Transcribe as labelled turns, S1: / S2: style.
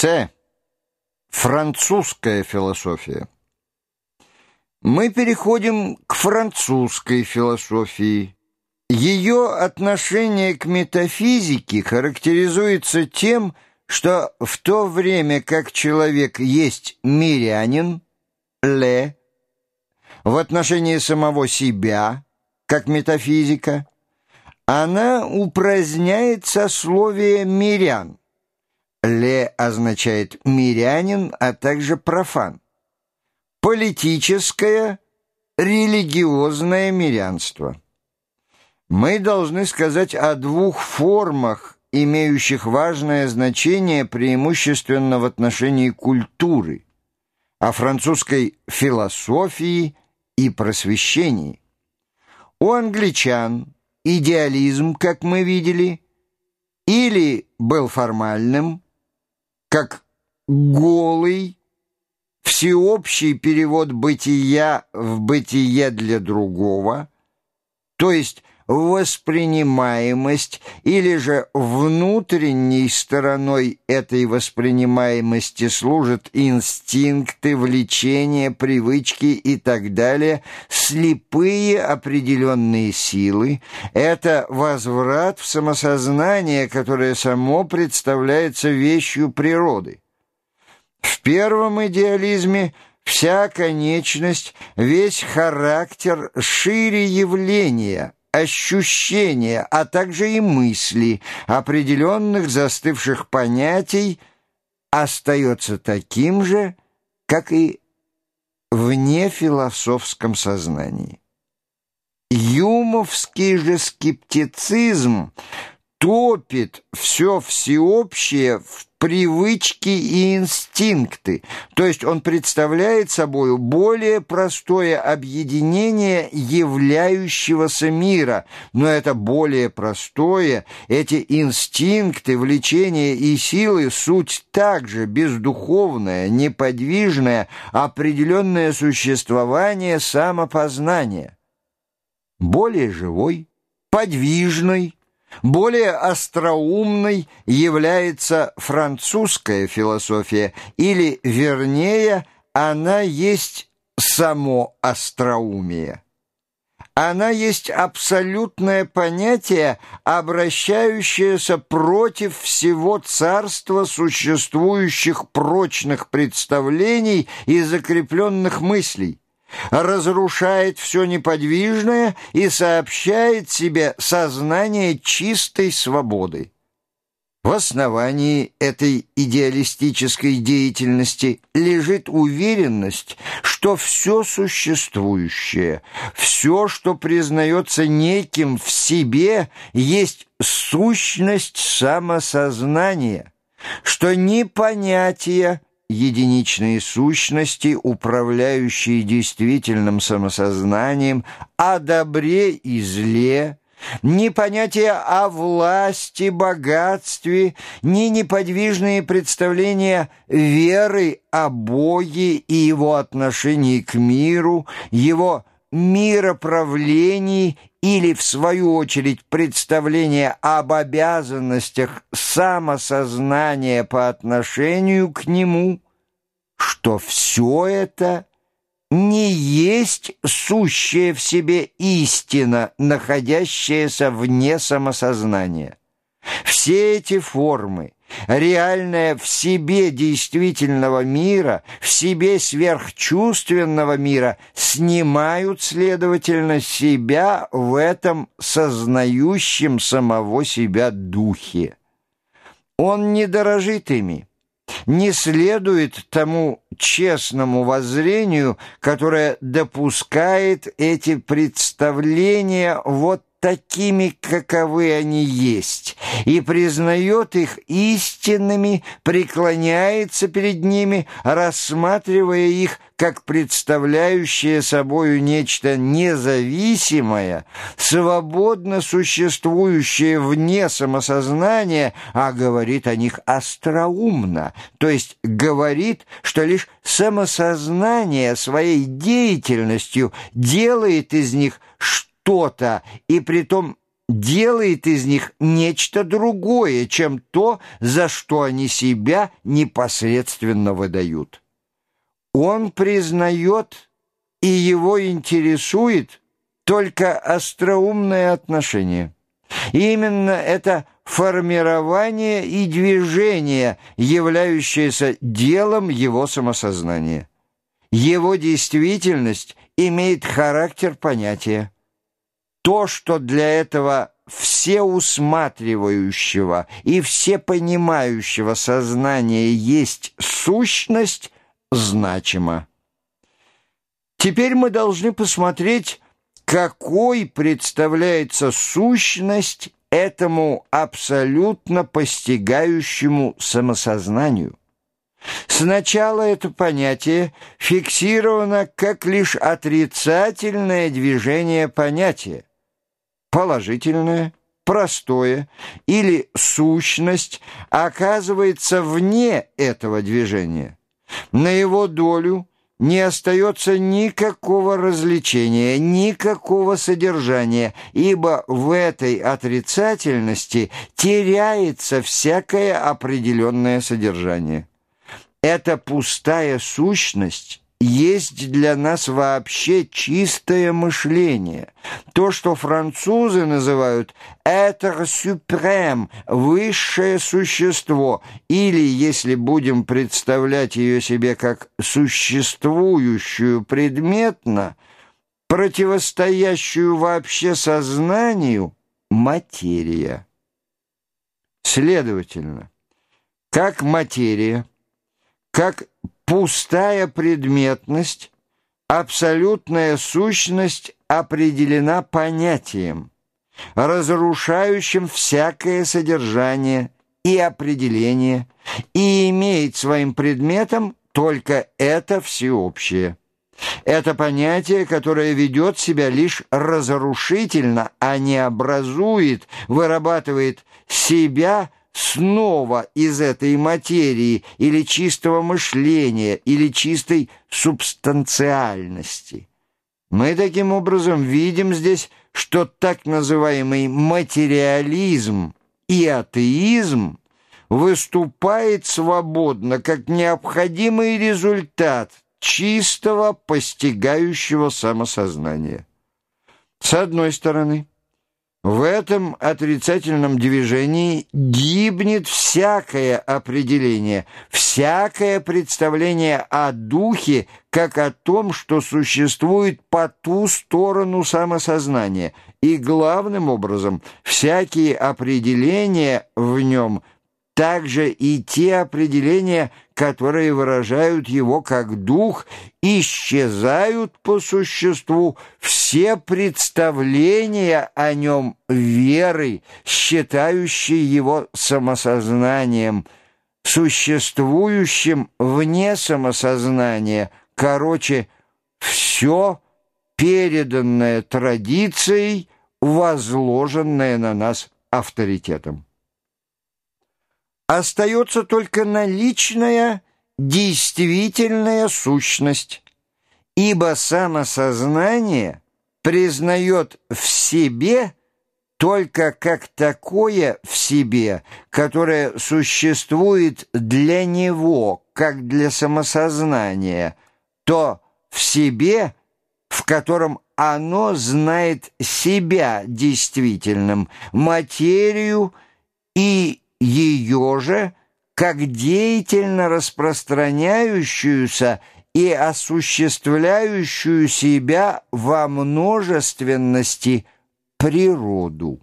S1: С. Французская философия. Мы переходим к французской философии. Ее отношение к метафизике характеризуется тем, что в то время как человек есть мирянин, ле, в отношении самого себя, как метафизика, она упраздняет сословие мирян. Ле означает «мирянин», а также «профан». Политическое, религиозное мирянство. Мы должны сказать о двух формах, имеющих важное значение преимущественно в отношении культуры, о французской философии и просвещении. У англичан идеализм, как мы видели, или был формальным, как голый, всеобщий перевод бытия в бытие для другого, то есть воспринимаемость или же внутренней стороной этой воспринимаемости служат инстинкты, влечения, привычки и так далее, слепые определенные силы, это возврат в самосознание, которое само представляется вещью природы. В первом идеализме вся конечность, весь характер шире явления – ощущения, а также и мысли определенных застывших понятий остается таким же, как и в нефилософском сознании. Юмовский же скептицизм топит все всеобщее в привычки и инстинкты, то есть он представляет собой более простое объединение являющегося мира, но это более простое, эти инстинкты, влечения и силы суть также бездуховное, неподвижное, определенное существование самопознания. Более живой, подвижный, более остроумной является французская философия, или, вернее, она есть само остроумие. Она есть абсолютное понятие, обращающееся против всего царства существующих прочных представлений и закрепленных мыслей разрушает все неподвижное и сообщает себе сознание чистой свободы. В основании этой идеалистической деятельности лежит уверенность, что все существующее, все, что признается неким в себе, есть сущность самосознания, что ни понятия, единичные сущности, управляющие действительным самосознанием, о добре и зле, ни понятия о власти, богатстве, ни неподвижные представления веры о Боге и его отношении к миру, его мироправлении или, в свою очередь, представление об обязанностях самосознания по отношению к нему, что все это не есть сущая в себе истина, находящаяся вне самосознания. Все эти формы – реальное в себе действительного мира, в себе сверхчувственного мира, снимают, следовательно, себя в этом сознающем самого себя духе. Он не дорожит ими, не следует тому честному воззрению, которое допускает эти представления вот такими, каковы они есть, и признает их истинными, преклоняется перед ними, рассматривая их как представляющее собою нечто независимое, свободно существующее вне самосознания, а говорит о них остроумно, то есть говорит, что лишь самосознание своей деятельностью делает из них что-то, и притом делает из них нечто другое, чем то, за что они себя непосредственно выдают. Он признает и его интересует только остроумное отношение. И именно это формирование и движение, являющееся делом его самосознания. Его действительность имеет характер понятия. То, что для этого всеусматривающего и всепонимающего сознания есть сущность, значимо. Теперь мы должны посмотреть, какой представляется сущность этому абсолютно постигающему самосознанию. Сначала это понятие фиксировано как лишь отрицательное движение понятия, положительное, простое или сущность оказывается вне этого движения. На его долю не остается никакого развлечения, никакого содержания, ибо в этой отрицательности теряется всякое определенное содержание. Эта пустая сущность есть для нас вообще чистое мышление. То, что французы называют «être suprême» — высшее существо, или, если будем представлять ее себе как существующую предметно, противостоящую вообще сознанию, материя. Следовательно, как материя, как Пустая предметность, абсолютная сущность определена понятием, разрушающим всякое содержание и определение, и имеет своим предметом только это всеобщее. Это понятие, которое ведет себя лишь разрушительно, а не образует, вырабатывает себя снова из этой материи или чистого мышления, или чистой субстанциальности. Мы таким образом видим здесь, что так называемый материализм и атеизм выступает свободно как необходимый результат чистого постигающего самосознания. С одной стороны, в этом отрицательном движении гибнет всякое определение, всякое представление о духе, как о том, что существует по ту сторону самосознания, и главным образом всякие определения в нем – также и те определения, которые выражают его как дух, исчезают по существу все представления о нем веры, считающие его самосознанием, существующим вне самосознания, короче, все переданное традицией, возложенное на нас авторитетом. Остается только наличная, действительная сущность, ибо самосознание признает в себе только как такое в себе, которое существует для него, как для самосознания, то в себе, в котором оно знает себя действительным, материю и ее же, как деятельно распространяющуюся и осуществляющую себя во множественности природу.